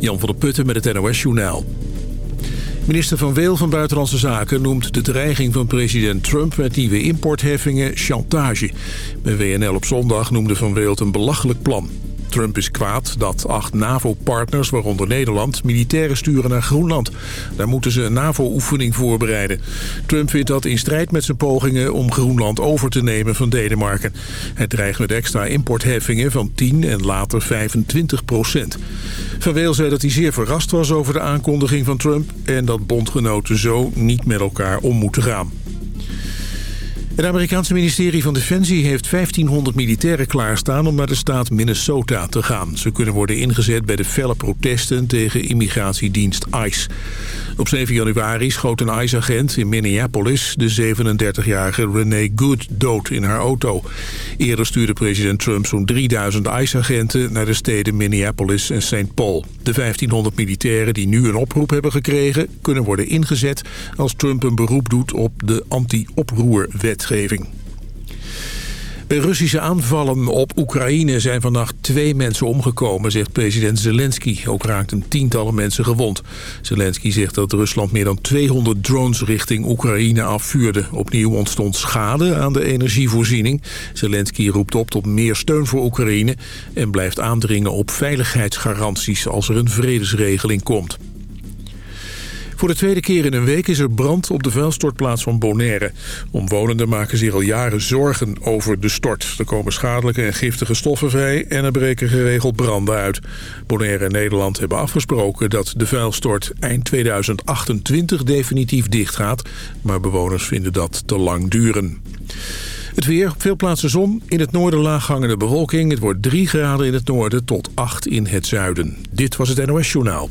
Jan van der Putten met het NOS-journaal. Minister Van Weel van Buitenlandse Zaken noemt de dreiging van president Trump met nieuwe importheffingen chantage. Bij WNL op zondag noemde Van Weel het een belachelijk plan. Trump is kwaad dat acht NAVO-partners, waaronder Nederland, militairen sturen naar Groenland. Daar moeten ze een NAVO-oefening voorbereiden. Trump vindt dat in strijd met zijn pogingen om Groenland over te nemen van Denemarken. Hij dreigt met extra importheffingen van 10 en later 25 procent. Van zei dat hij zeer verrast was over de aankondiging van Trump... en dat bondgenoten zo niet met elkaar om moeten gaan. Het Amerikaanse ministerie van Defensie heeft 1500 militairen klaarstaan om naar de staat Minnesota te gaan. Ze kunnen worden ingezet bij de felle protesten tegen immigratiedienst ICE. Op 7 januari schoot een ICE-agent in Minneapolis de 37-jarige Renee Good dood in haar auto. Eerder stuurde president Trump zo'n 3000 ICE-agenten naar de steden Minneapolis en St. Paul. De 1500 militairen die nu een oproep hebben gekregen kunnen worden ingezet als Trump een beroep doet op de Bij Russische aanvallen op Oekraïne zijn vannacht twee mensen omgekomen, zegt president Zelensky. Ook raakten tientallen mensen gewond. Zelensky zegt dat Rusland meer dan 200 drones richting Oekraïne afvuurde. Opnieuw ontstond schade aan de energievoorziening. Zelensky roept op tot meer steun voor Oekraïne en blijft aandringen op veiligheidsgaranties als er een vredesregeling komt. Voor de tweede keer in een week is er brand op de vuilstortplaats van Bonaire. Omwonenden maken zich al jaren zorgen over de stort. Er komen schadelijke en giftige stoffen vrij en er breken geregeld branden uit. Bonaire en Nederland hebben afgesproken dat de vuilstort eind 2028 definitief dichtgaat. Maar bewoners vinden dat te lang duren. Het weer, op veel plaatsen zon. In het noorden laaghangende bewolking. Het wordt 3 graden in het noorden tot 8 in het zuiden. Dit was het NOS Journaal.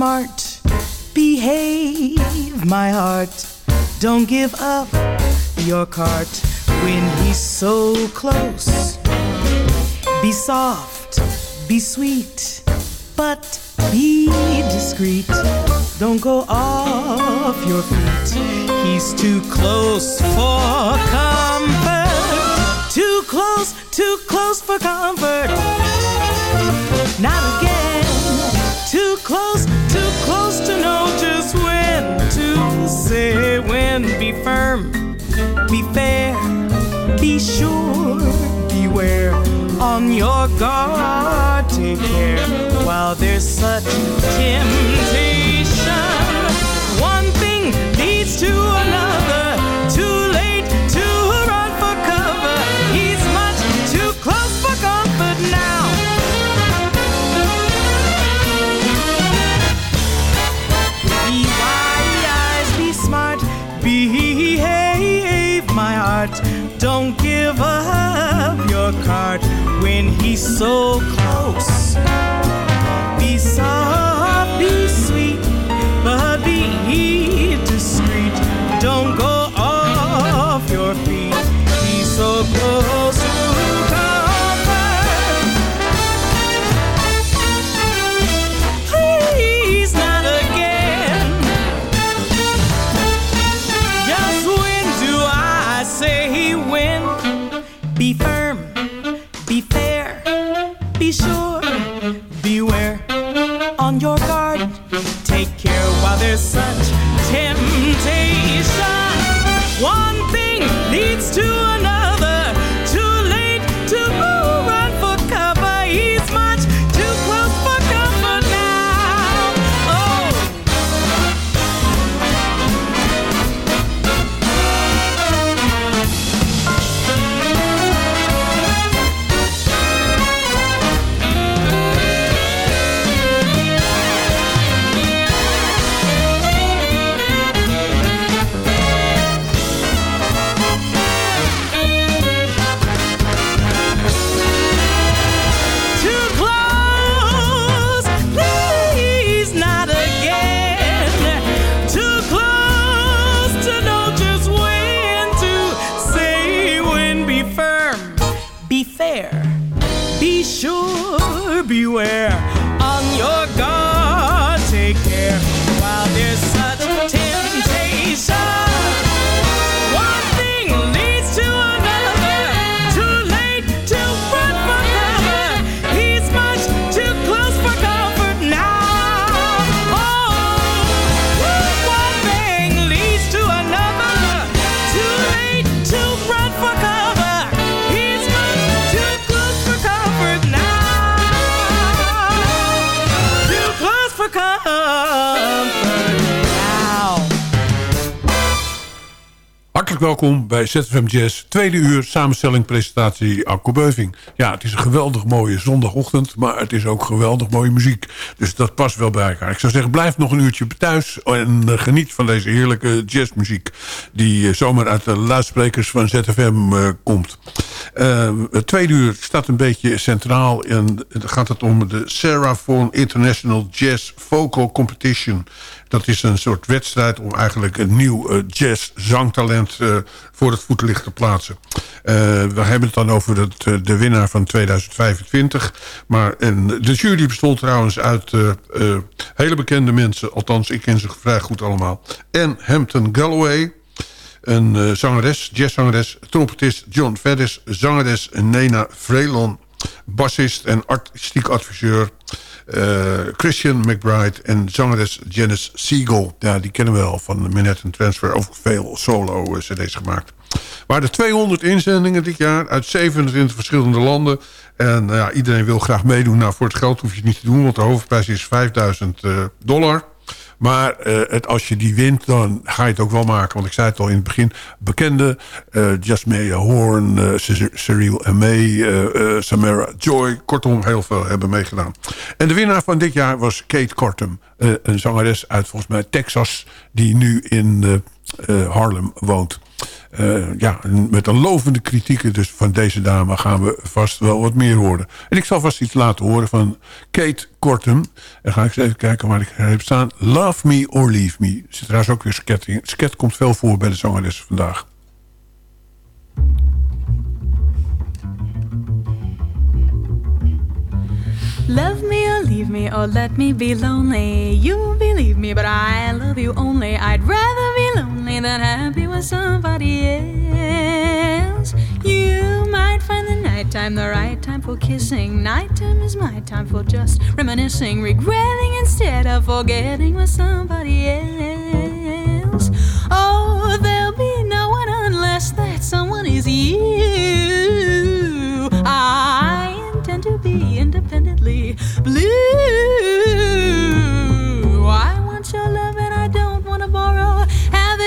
Smart, behave, my heart. Don't give up your cart when he's so close. Be soft, be sweet, but be discreet. Don't go off your feet. He's too close for comfort. Too close, too close for comfort. Not again. Too close, too close to know just when to say when. Be firm, be fair, be sure, beware. On your guard, take care while there's such temptation. One thing leads to another. My heart. Don't give up your card when he's so close. Be soft, be sweet, Welkom bij ZFM Jazz. Tweede uur samenstelling, presentatie, Akko Beuving. Ja, het is een geweldig mooie zondagochtend, maar het is ook geweldig mooie muziek. Dus dat past wel bij elkaar. Ik zou zeggen, blijf nog een uurtje thuis en uh, geniet van deze heerlijke jazzmuziek... die uh, zomaar uit de luidsprekers van ZFM uh, komt. het tweede uur staat een beetje centraal en dan gaat het om de Sarah International Jazz Vocal Competition... Dat is een soort wedstrijd om eigenlijk een nieuw uh, jazz-zangtalent uh, voor het voetlicht te plaatsen. Uh, we hebben het dan over het, de winnaar van 2025. Maar de jury bestond trouwens uit hele bekende mensen. Althans, ik ken ze vrij goed allemaal. En Hampton Galloway, een zangeres, jazzzangeres, trompetist John Veddes, zangeres Nena Vrelon, bassist en artistiek adviseur uh, Christian McBride en zangeres Janice Siegel. Ja, die kennen we wel van de Manhattan Transfer. Ook veel solo-cd's gemaakt. Maar de 200 inzendingen dit jaar uit 27 verschillende landen. En uh, ja, iedereen wil graag meedoen. Nou, voor het geld hoef je het niet te doen, want de hoofdprijs is 5000 uh, dollar. Maar uh, het, als je die wint, dan ga je het ook wel maken. Want ik zei het al in het begin. Bekende uh, Jasmine Horn, uh, Cyril May, Samara Joy. Kortom, heel veel hebben meegedaan. En de winnaar van dit jaar was Kate Kortum. een zangeres uit volgens mij Texas. Die nu in Harlem woont. Uh, ja, met een lovende kritieken dus van deze dame gaan we vast wel wat meer horen. En ik zal vast iets laten horen van Kate Kortum. En ga ik eens even kijken waar ik heb staan. Love Me or Leave Me. Zit trouwens ook weer sket in. Sket komt veel voor bij de zangeres vandaag. Love me or leave me or let me be lonely. You believe me, but I love you only. I'd rather be lonely than happy with somebody else. You might find the nighttime the right time for kissing. Nighttime is my time for just reminiscing, regretting instead of forgetting with somebody else. Oh, there'll be no one unless that someone is you. I intend to be independently blue.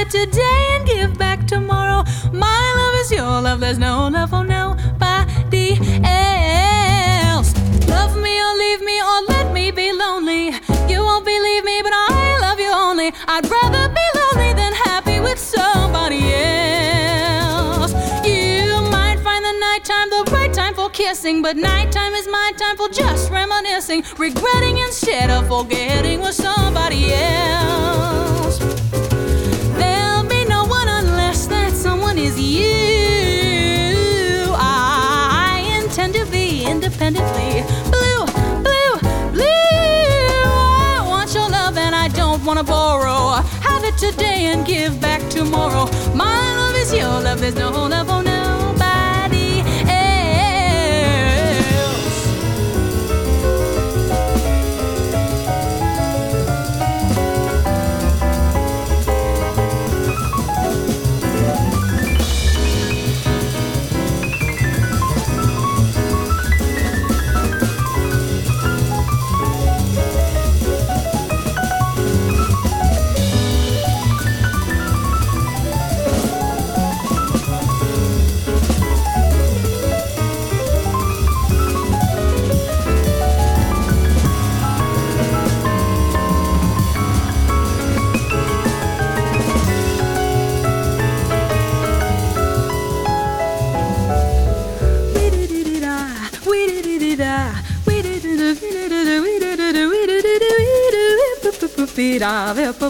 It today and give back tomorrow. My love is your love, there's no love for nobody else. Love me or leave me or let me be lonely. You won't believe me, but I love you only. I'd rather be lonely than happy with somebody else. You might find the nighttime the right time for kissing, but nighttime is my time for just reminiscing, regretting instead of forgetting with somebody else. Independently blue, blue, blue. I want your love and I don't want to borrow. Have it today and give back tomorrow. My love is your love, there's no love for nobody Love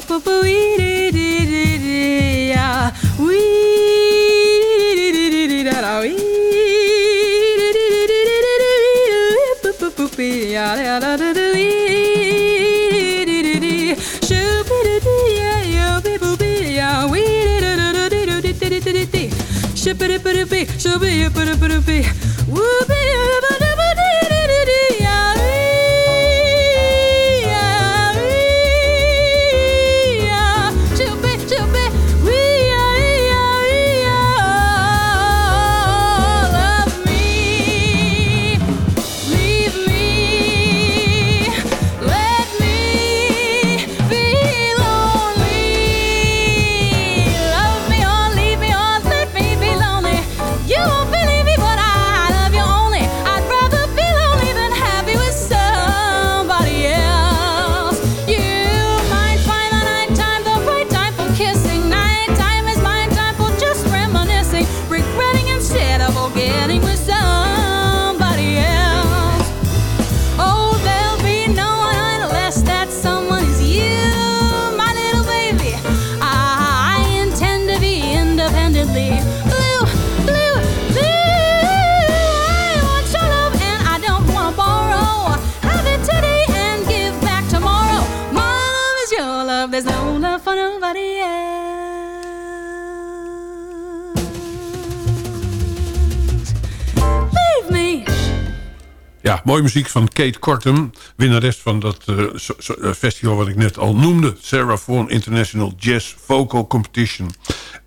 mooie muziek van Kate Kortum. Winnares van dat so, uh, festival wat ik net al noemde. Sarah Vaughan International Jazz Vocal Competition.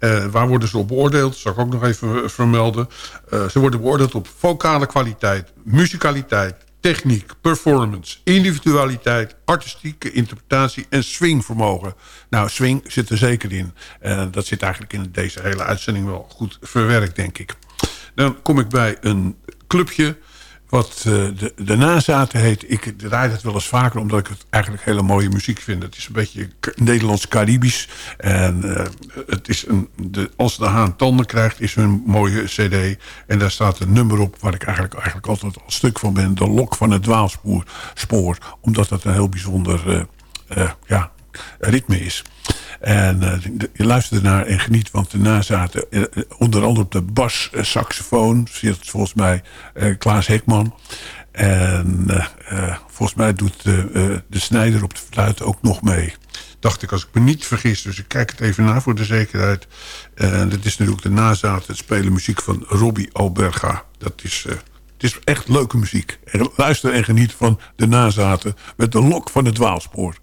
Uh, waar worden ze op beoordeeld? Dat zal ik ook nog even vermelden. ze worden beoordeeld op vocale kwaliteit, muzikaliteit, techniek, performance, individualiteit, artistieke interpretatie en swingvermogen. Nou, swing zit er zeker in. En dat zit eigenlijk in deze hele uitzending wel goed verwerkt, denk ik. Dan kom ik bij een clubje wat uh, de, de nazaten heet. Ik draai het wel eens vaker omdat ik het eigenlijk hele mooie muziek vind. Het is een beetje Nederlands-Caribisch. En uh, het is een, de, als de haan tanden krijgt is een mooie cd. En daar staat een nummer op waar ik eigenlijk, eigenlijk altijd al stuk van ben. De lok van het dwaalspoor. Spoor, omdat dat een heel bijzonder uh, ja, ritme is. En uh, je luistert ernaar en geniet, want daarna zaten uh, onder andere op de bas, saxofoon, zit volgens mij Klaas Hekman. En volgens mij doet de snijder op de fluit ook nog mee. Dacht ik, als ik me niet vergis, dus ik kijk het even na voor de zekerheid. Dat is natuurlijk de nazaten, het spelen muziek van Robbie Alberga. Dat is... Het is echt leuke muziek. Luister en geniet van de nazaten met de lok van het dwaalspoor.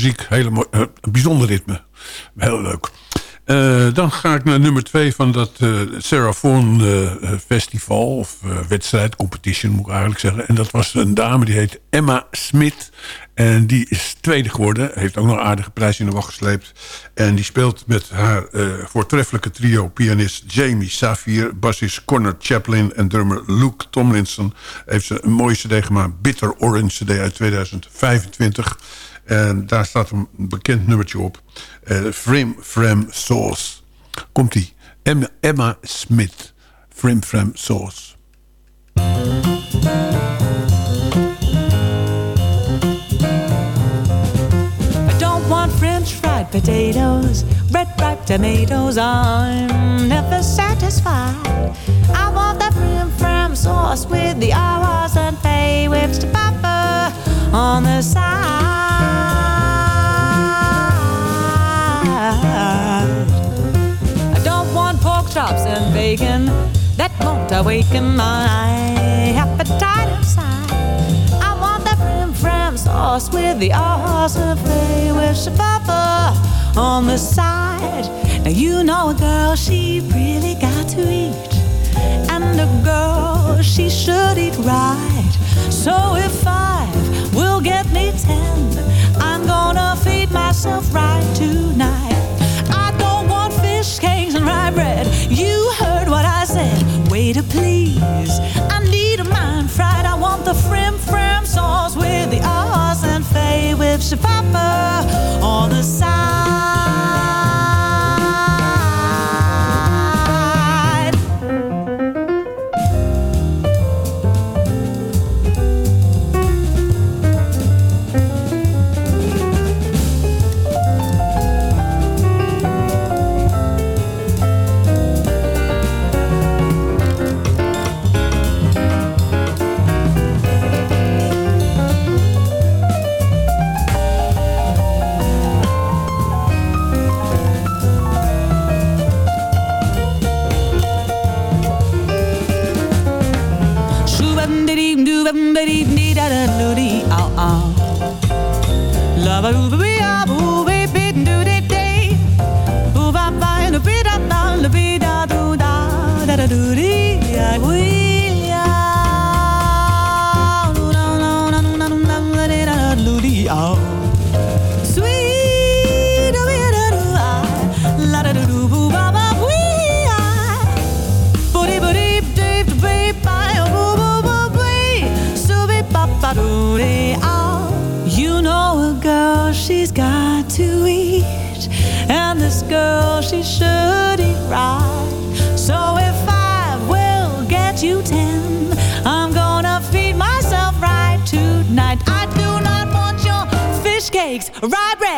Muziek. Uh, bijzonder ritme. Heel leuk. Uh, dan ga ik naar nummer twee van dat uh, Vaughan festival. Of wedstrijd, competition moet ik eigenlijk zeggen. En dat was een dame die heet Emma Smith. En die is tweede geworden. Heeft ook nog een aardige prijs in de wacht gesleept. En die speelt met haar voortreffelijke trio. Pianist Jamie Safir, bassist Connor Chaplin en drummer Luke Tomlinson. Heeft ze een mooie cd gemaakt. Bitter Orange cd uit 2025. En daar staat een bekend nummertje op. Uh, Frame Frame Sauce. Komt-ie. Emma, Emma Smith. Frame Frame Sauce. I don't want french fried potatoes, red ripe tomatoes. I'm never satisfied. I want that frame frame sauce with the hours and pay whips to pepper on the side. I don't want pork chops and bacon that won't awaken my appetite inside. I want that frim fram sauce with the awesome flavor of pepper on the side. Now you know a girl, she really got to eat, and a girl, she should eat right. So if five will get me ten, I'm gonna feed myself right tonight. I don't want fish cakes and rye bread. You heard what I said. Way to please. I need a mind fried. I want the frim fram sauce with the awes and fay with pepper on the side.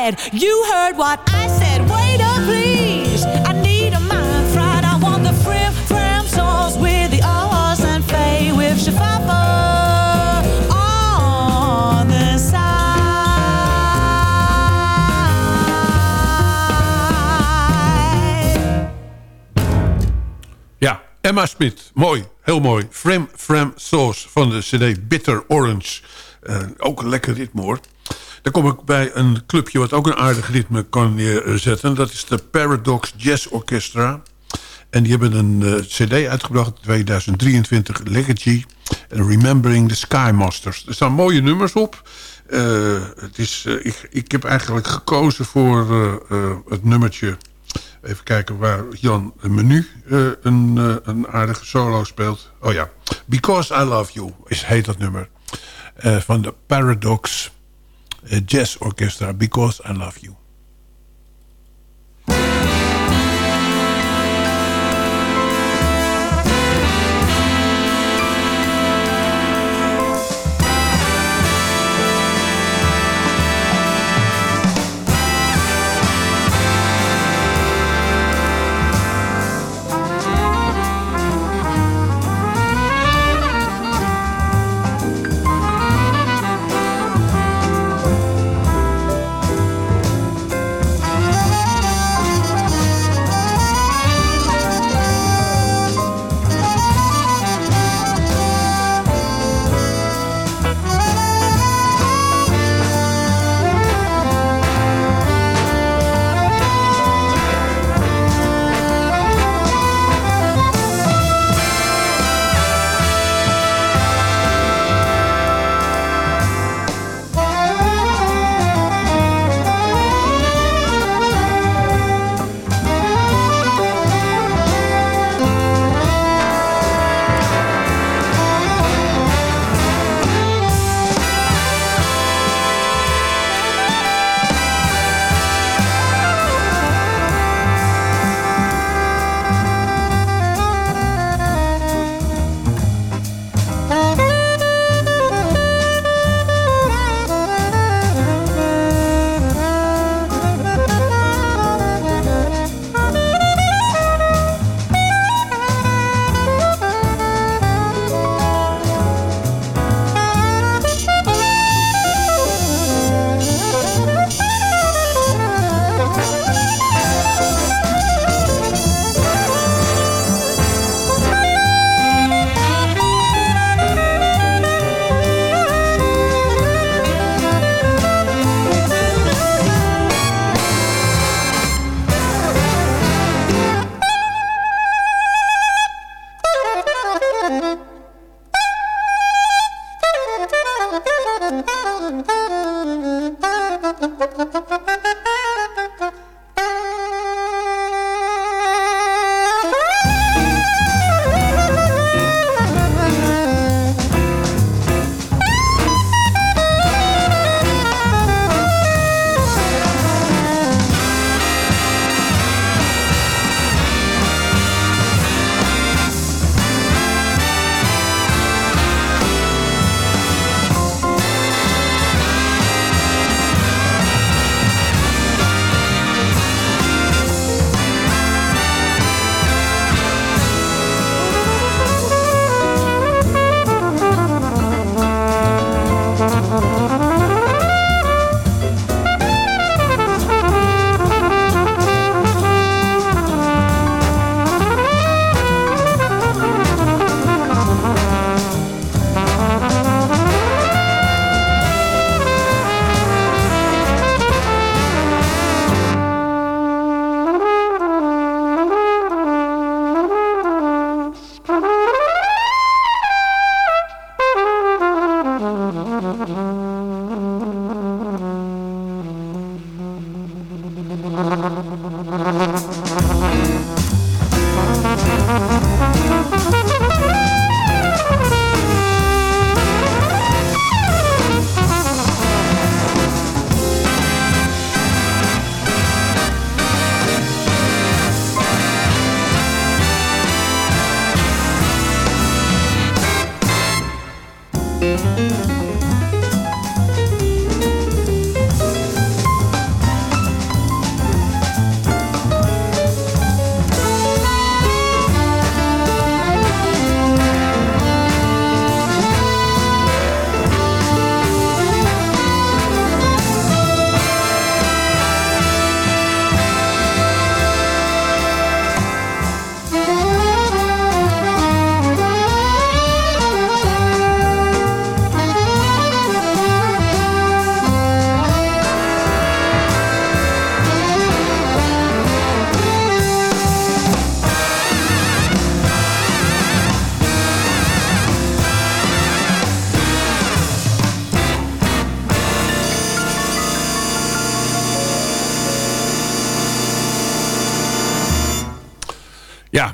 Bread You heard what I said Wait Waiter please I need a mind fried I want the frim fram sauce With the ahs and fay With shafapa On the side Ja, Emma Smith. Mooi, heel mooi. Frame Fram Sauce van de cd Bitter Orange. Eh, ook lekker ritme. Dan kom ik bij een clubje wat ook een aardig ritme kan neerzetten. Dat is de Paradox Jazz Orchestra. En die hebben een eh, cd uitgebracht in 2023, Legacy. Remembering the Sky Masters. Er staan mooie nummers op. Eh, het is, eh, ik, ik heb eigenlijk gekozen voor het nummertje... Even kijken waar Jan Menu een, een aardige solo speelt. Oh ja, Because I Love You is, heet dat nummer. Van de Paradox A jazz Orchestra. Because I Love You.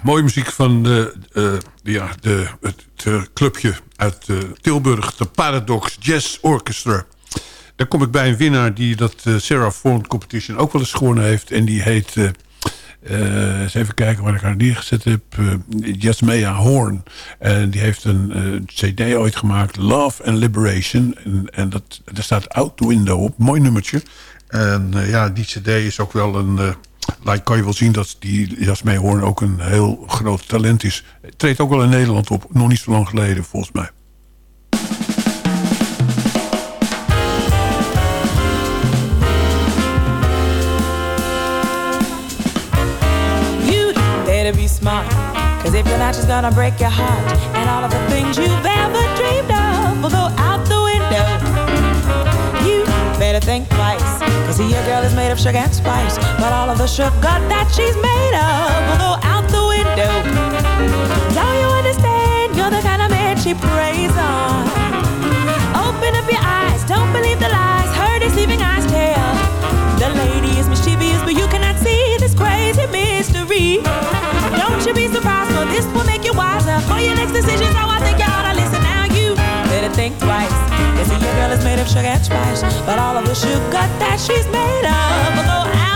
Mooie muziek van de, eh, ja, de, het, het clubje uit eh, Tilburg, de Paradox Jazz Orchestra. Daar kom ik bij een winnaar die dat eh, Sarah Vaughan Competition ook wel eens gewonnen heeft. En die heet, eh, eh, eens even kijken waar ik haar neergezet heb, eh Jasmea Horn. En die heeft een eh, cd ooit gemaakt, Love and Liberation. En, en dat, daar staat Out the Window op, mooi nummertje. En eh, ja, die cd is ook wel een... like, kan je wel zien dat die Jasmee Hoorn ook een heel groot talent is. Treedt ook wel in Nederland op, nog niet zo lang geleden volgens mij. You better be smart. Cause if you're not, she's gonna break your heart. And all of the things you've ever better think twice. Cause your girl is made of sugar and spice. But all of the sugar that she's made of will go out the window. Now you understand, you're the kind of man she preys on. Open up your eyes, don't believe the lies her deceiving eyes tell. The lady is mischievous, but you cannot see this crazy mystery. Don't you be surprised, for this will make you wiser. For your next decision, so I think you ought think twice. You see, your girl is made of sugar and spice, but all of the sugar that she's made of will go out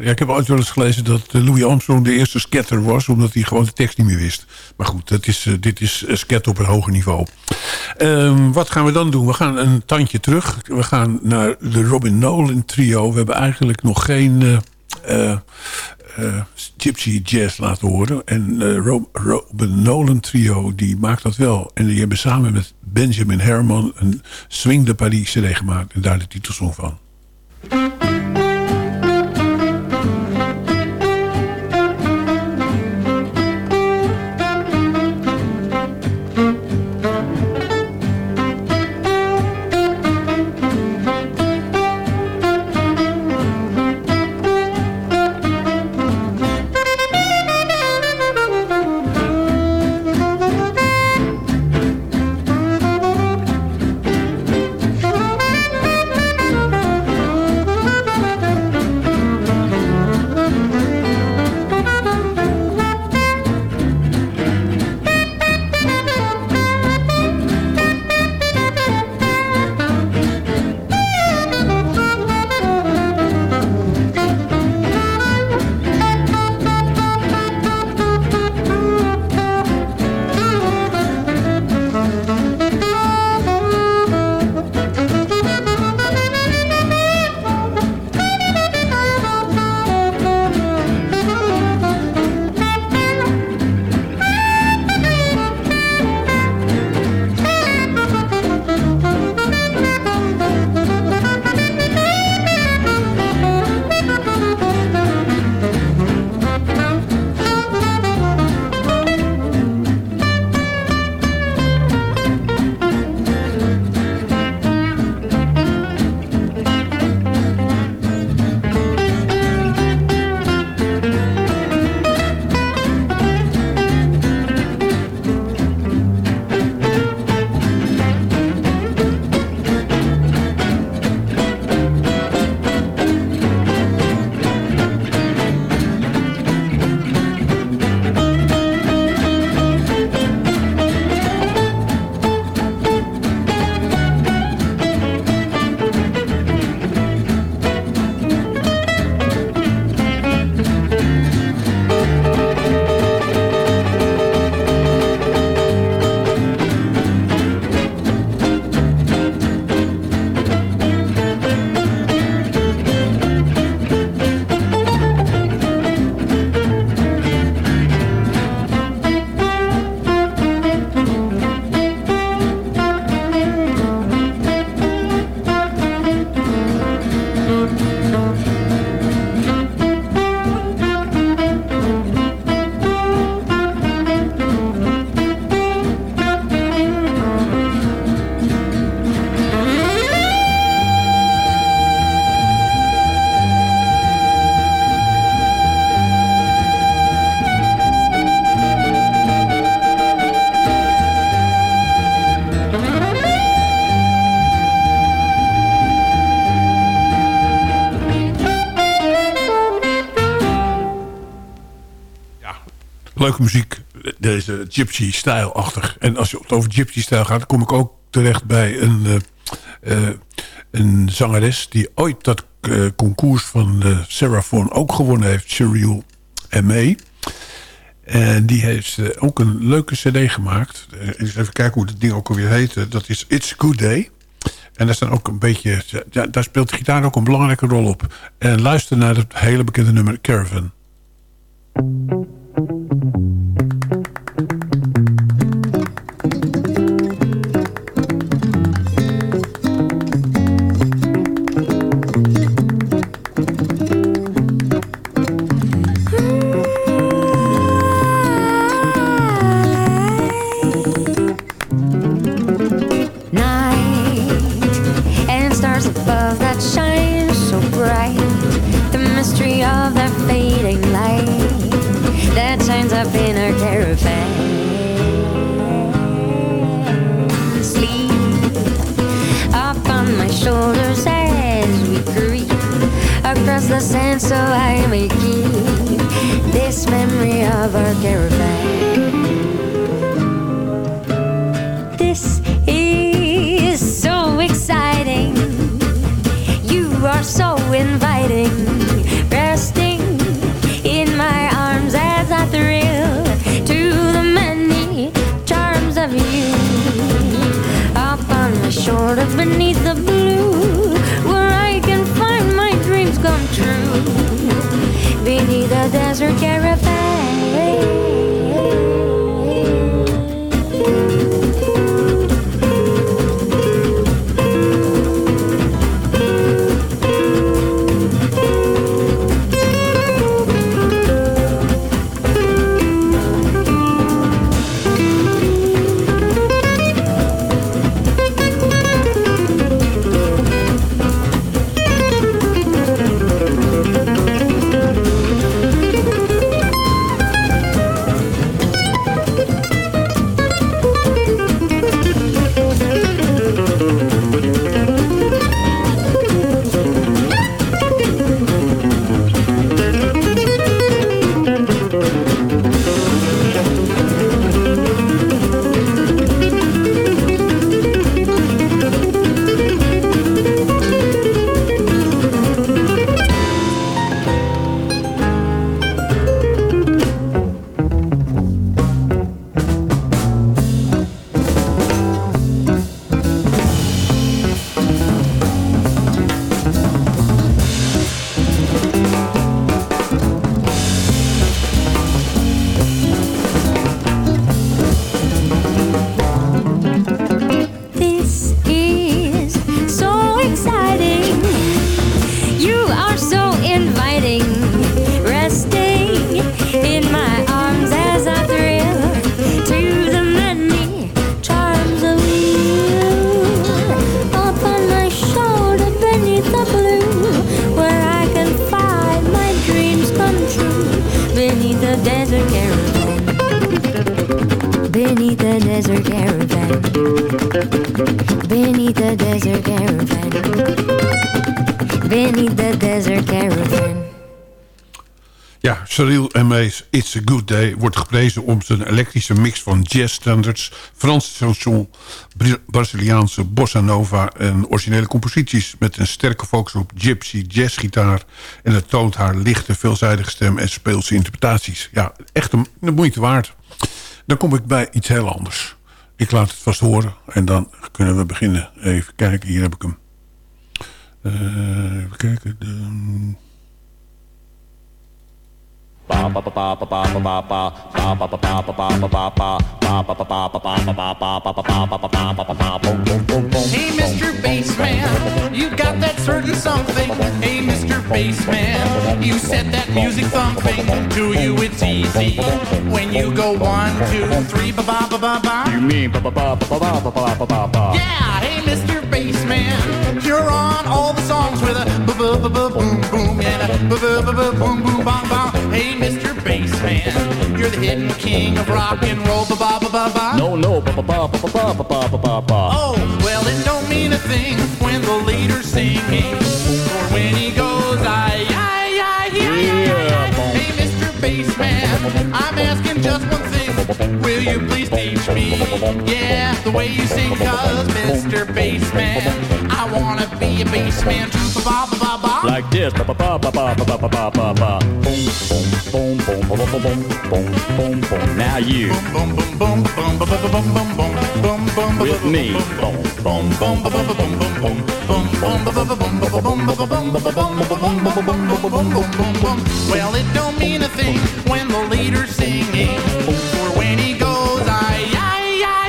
Ja, ik heb ooit wel eens gelezen dat eh, Louis Armstrong de eerste sketter was... omdat hij gewoon de tekst niet meer wist. Maar goed, dat is, eh, dit is uh, sket op een hoger niveau. Ehm, wat gaan we dan doen? We gaan een tandje terug. We gaan naar de Robin Nolan trio. We hebben eigenlijk nog geen... eh, eh, eh, gypsy jazz laten horen. En eh, Rob, Robin Nolan trio, die maakt dat wel. En die hebben samen met Benjamin Herman een Swing de Paris CD gemaakt. En daar de titelsong van. Leuke muziek. Deze gypsy-stijlachtig. En als je het over gypsy-stijl gaat... kom ik ook terecht bij een, uh, een zangeres... die ooit dat uh, concours van uh, Sarah ook gewonnen heeft. Cheryl M.A. En die heeft ook een leuke cd gemaakt. eens even kijken hoe het ding ook alweer heette. Dat is It's a Good Day. En daar, staan ook een beetje, daar speelt de gitaar ook een belangrijke rol op. En luister naar het hele bekende nummer Caravan. Geprezen om zijn elektrische mix van jazzstandards, Franse chanson, Braziliaanse bossa nova en originele composities met een sterke focus op gypsy, jazzgitaar en het toont haar lichte, veelzijdige stem en speelse interpretaties. Ja, echt een, de moeite waard. Dan kom ik bij iets heel anders. Ik laat het vast horen en dan kunnen we beginnen. Even kijken, hier heb ik hem. Uh, even kijken. De... Hey, Mr. Bassman, you got that certain something. Hey, Mr. Bassman, you set that music thumping. To you, it's easy when you go one, two, three, ba ba ba ba ba. You mean ba ba ba ba ba ba ba ba ba ba? Yeah, hey, Mr. Bassman, you're on all the songs with a ba ba ba ba boom ba ba ba ba boom boom bang bang. Hey, Mr. Bassman, you're the hidden king of rock and roll. Ba ba ba ba ba. No, no, ba ba ba ba ba ba ba ba ba ba. Oh, well, it don't mean a thing when the leader's singing, or when he goes, I, I, I, yeah. Hey, Mr. Bassman, I'm asking just one thing. Will you please teach me? Yeah, the way you sing, cause Mr. Bassman, I wanna be a bassman too. Ba ba ba ba. Like this. Ba ba ba ba ba ba ba ba ba ba. Boom boom boom boom boom boom boom boom boom. Now you Boom boom boom boom boom boom boom boom boom boom boom boom with me. Boom boom boom boom boom Well, it don't mean a thing when the leader's singing,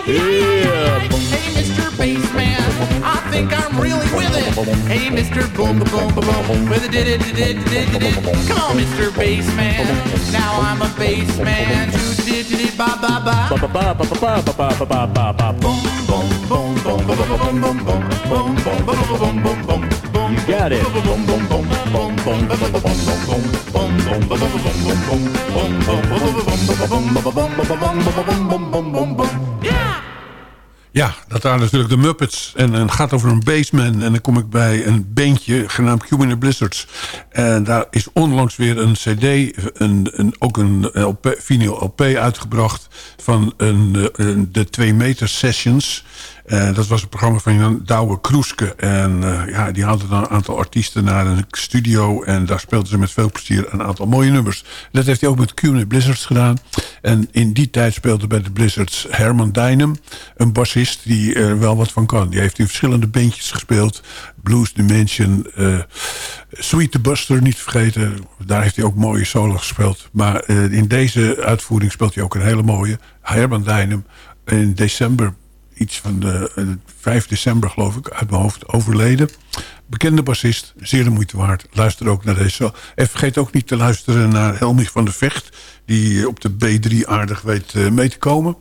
Hey, Mr. Bassman, I think I'm really with it. Hey, Mr. Boom, boom, boom, boom, with it, did it, did it, did it. Come on, Mr. Bassman, now I'm a bassman. Do, did, it, ba, ba, ba. Ba ba ba ba ba ba ba ba ba ba. Boom Boom, boom, boom, boom, boom, boom, boom, boom, boom, boom, boom, boom, boom, boom. You got it. Ja, dat waren natuurlijk de Muppets. En het gaat over een baseman. En dan kom ik bij een bandje genaamd Cuban Blizzards. En daar is onlangs weer een cd, een, een ook een LP, vinyl LP uitgebracht... van een, eh, de 2 meter sessions... Eh, dat was een programma van Douwe Kroeske. En eh, ja, die haalde dan een aantal artiesten naar een studio. En daar speelden ze met veel plezier een aantal mooie nummers. Dat heeft hij ook met Cuban Blizzards gedaan. En in die tijd speelde bij de Blizzards Herman Dijnem. Een bassist die er wel wat van kan. Die heeft in verschillende bandjes gespeeld. Blues Dimension, eh, Sweet the Buster niet vergeten. Daar heeft hij ook mooie solo gespeeld. Maar eh, in deze uitvoering speelt hij ook een hele mooie. Herman Dijnem in december iets van de, eh, 5 december geloof ik, uit mijn hoofd overleden. Bekende bassist, zeer de moeite waard. Luister ook naar deze. En vergeet ook niet te luisteren naar Helmich van der Vecht... die op de B3 aardig weet eh, mee te komen.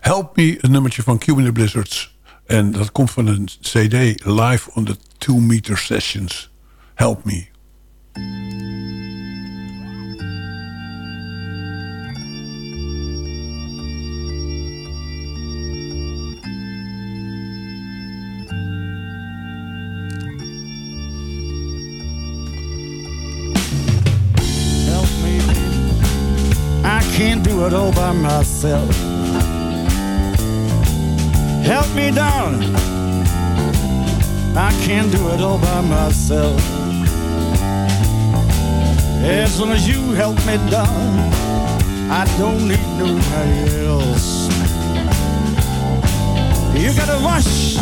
Help Me, een nummertje van Cuban Blizzards. En dat komt van een cd live on the 2 meter sessions. Help Me. I can't do it all by myself. Help me, darling. I can't do it all by myself. As long as you help me, darling, I don't need nobody else. You gotta wash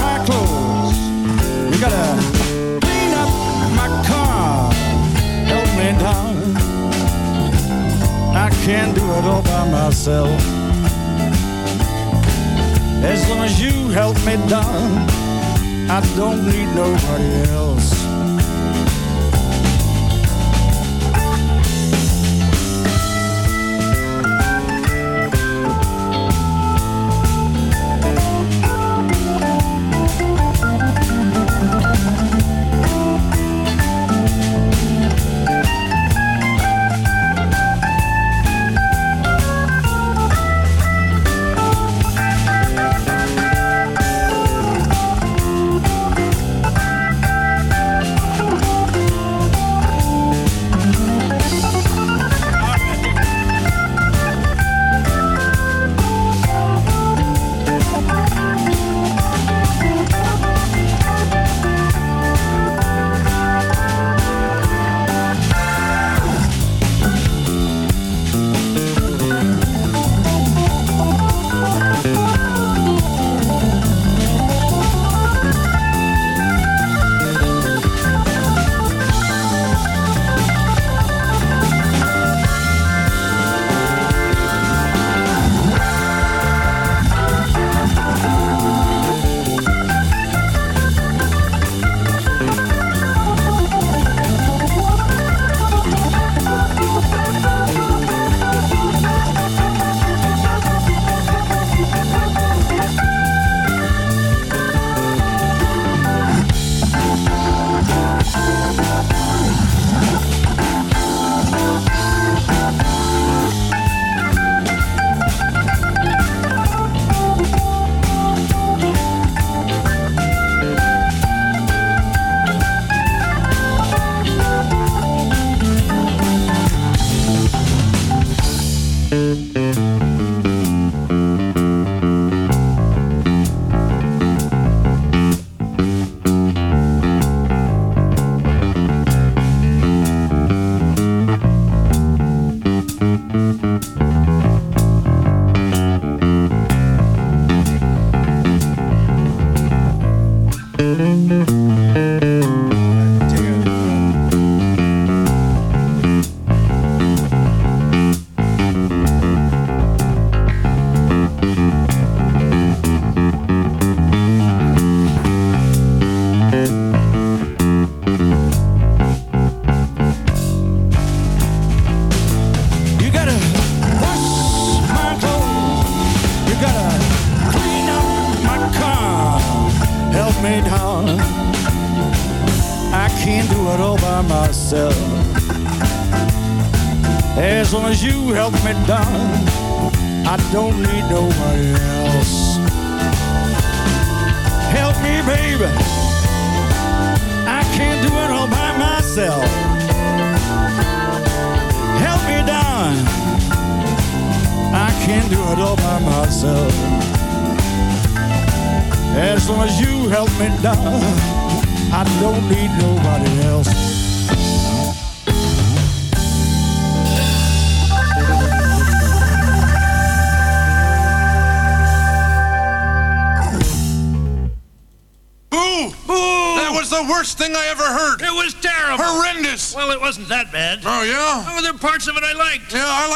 my clothes. You gotta clean up my car I can't do it all by myself. As long as you help me, darling, I don't need nobody else.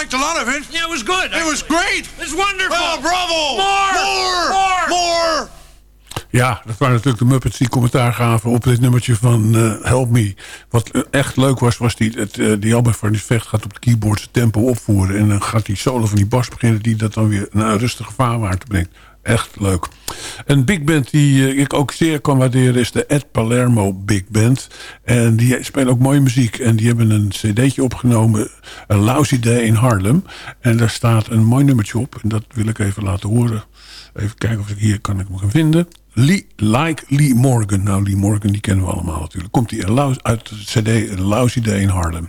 Liked a lot of it. Yeah, it was good. It was great. It's wonderful. Oh, bravo! More! More! More! Ja, dat waren natuurlijk de Muppets die commentaar gaven op dit nummertje van eh, Help Me. Wat eh, echt leuk was, was die, het, eh, die Albert van die Vecht gaat op de keyboard zijn tempo opvoeren. En dan gaat die solo van die bas beginnen die dat dan weer naar een rustige vaarwaarde brengt. Echt leuk. Een big band die eh, ik ook zeer kan waarderen is de Ed Palermo Big Band. En die spelen ook mooie muziek. En die hebben een cd'tje opgenomen, A Lousy Day in Harlem. En daar staat een mooi nummertje op. En dat wil ik even laten horen. Even kijken of ik hier kan ik hem gaan vinden. Lee, like Lee Morgan. Nou, Lee Morgan, die kennen we allemaal natuurlijk. Komt die uit de cd Lousy Day in Harlem.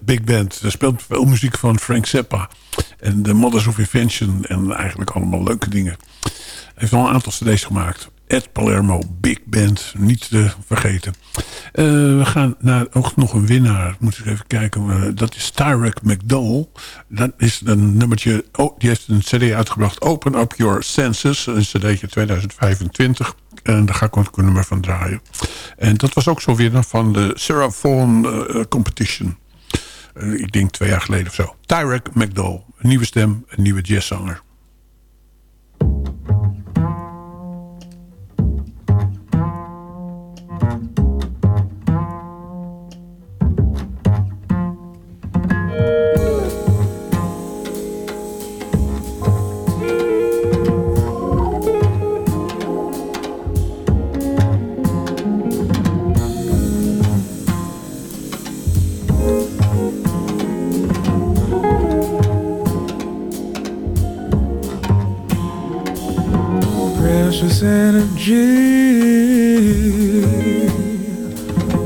Big Band. Er speelt veel muziek van Frank Zappa. En The Mothers of Invention. En eigenlijk allemaal leuke dingen. Hij heeft al een aantal cd's gemaakt. Ed Palermo Big Band. Niet te vergeten. Uh, we gaan naar ook nog een winnaar. Moet ik even kijken. Uh, dat is Tyrek McDowell. Dat is een nummertje. Oh, die heeft een cd uitgebracht. Open Up Your Senses. Een cd'tje 2025. En daar ga ik ook nummer van draaien. En dat was ook zo winnaar van de Vaughan uh, Competition. Ik denk twee jaar geleden of zo. Tyrek McDowell. Een nieuwe stem. Een nieuwe jazzzanger.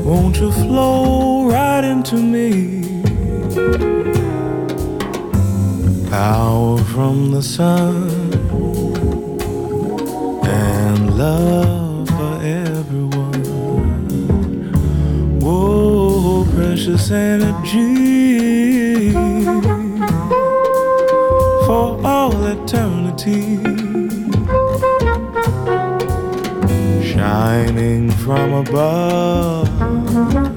Won't you flow right into me? Power from the sun and love for everyone. Whoa, precious energy for all eternity. From above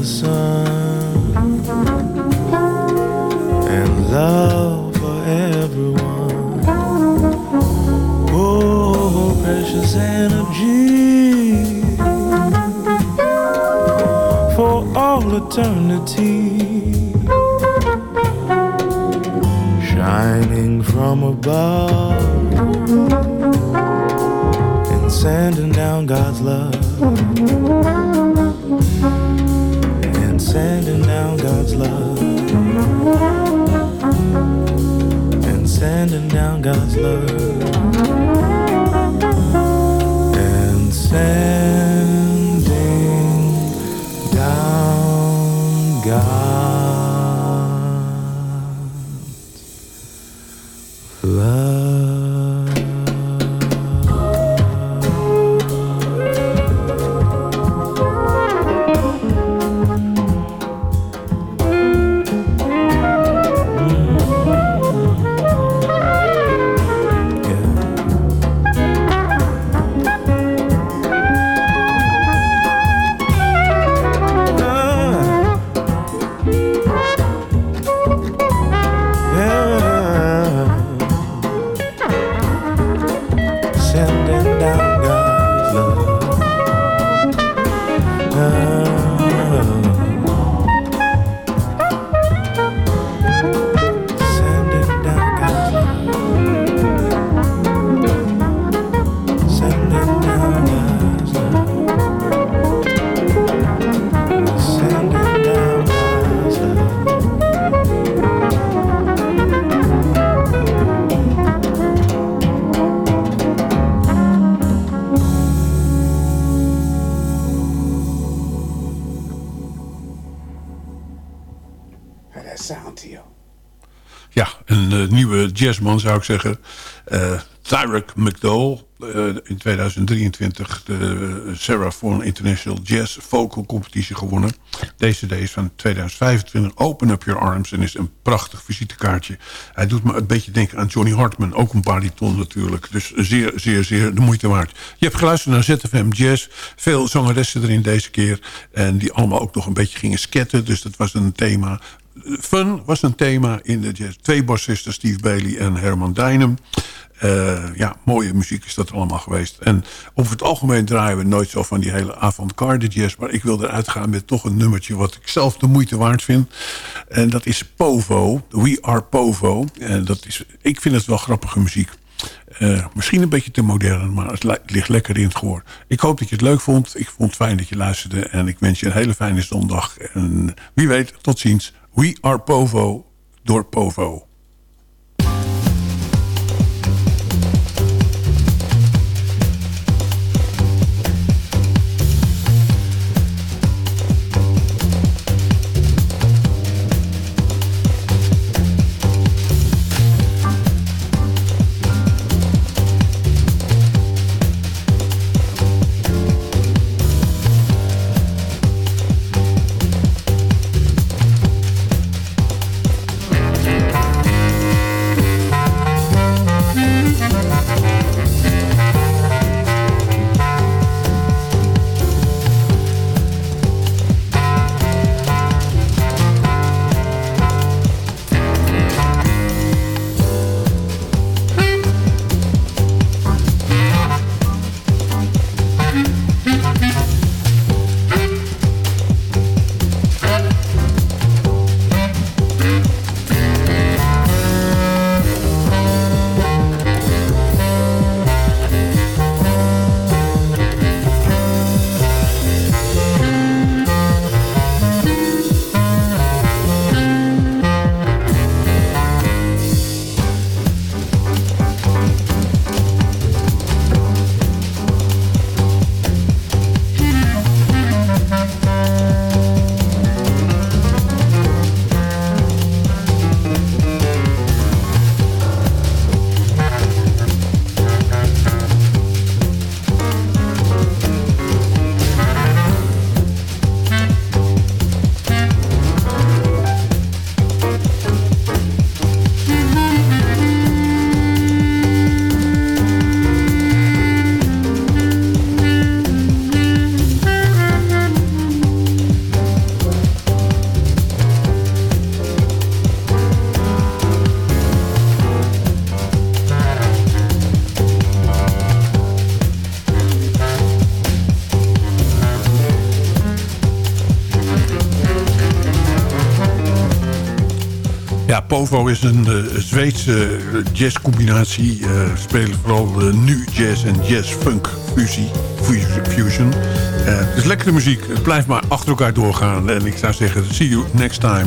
the sun and love for everyone. Oh, precious energy for all eternity. shining from above and sending down God's love God's love. Jazzman zou ik zeggen. Eh Tyrek McDowell. eh, in 2023 de Sarah International Jazz Vocal Competitie gewonnen. Deze CD is van 2025. Open Up Your Arms en is een prachtig visitekaartje. Hij doet me een beetje denken aan Johnny Hartman. Ook een bariton natuurlijk. Dus zeer, zeer, zeer de moeite waard. Je hebt geluisterd naar ZFM Jazz. Veel zangeressen erin deze keer. En die allemaal ook nog een beetje gingen sketten. Dus dat was een thema. Fun was een thema in de jazz. Twee bassisten, Steve Bailey en Herman Dijnem. Eh, ja, mooie muziek is dat allemaal geweest. En over het algemeen draaien we nooit zo van die hele avant-garde jazz. Maar ik wil eruit gaan met toch een nummertje wat ik zelf de moeite waard vind. En dat is Povo. We Are Povo. Dat is, ik vind het wel grappige muziek. Eh, misschien een beetje te modern, maar het li- ligt lekker in het gehoor. Ik hoop dat je het leuk vond. Ik vond het fijn dat je luisterde. En ik wens je een hele fijne zondag. En wie weet, tot ziens. We Are Povo door Povo. Povo is een eh, Zweedse jazzcombinatie. eh spelen vooral eh, nu jazz en jazz-funk fusion. Eh, het is lekkere muziek. Het blijft maar achter elkaar doorgaan. En ik zou zeggen, see you next time.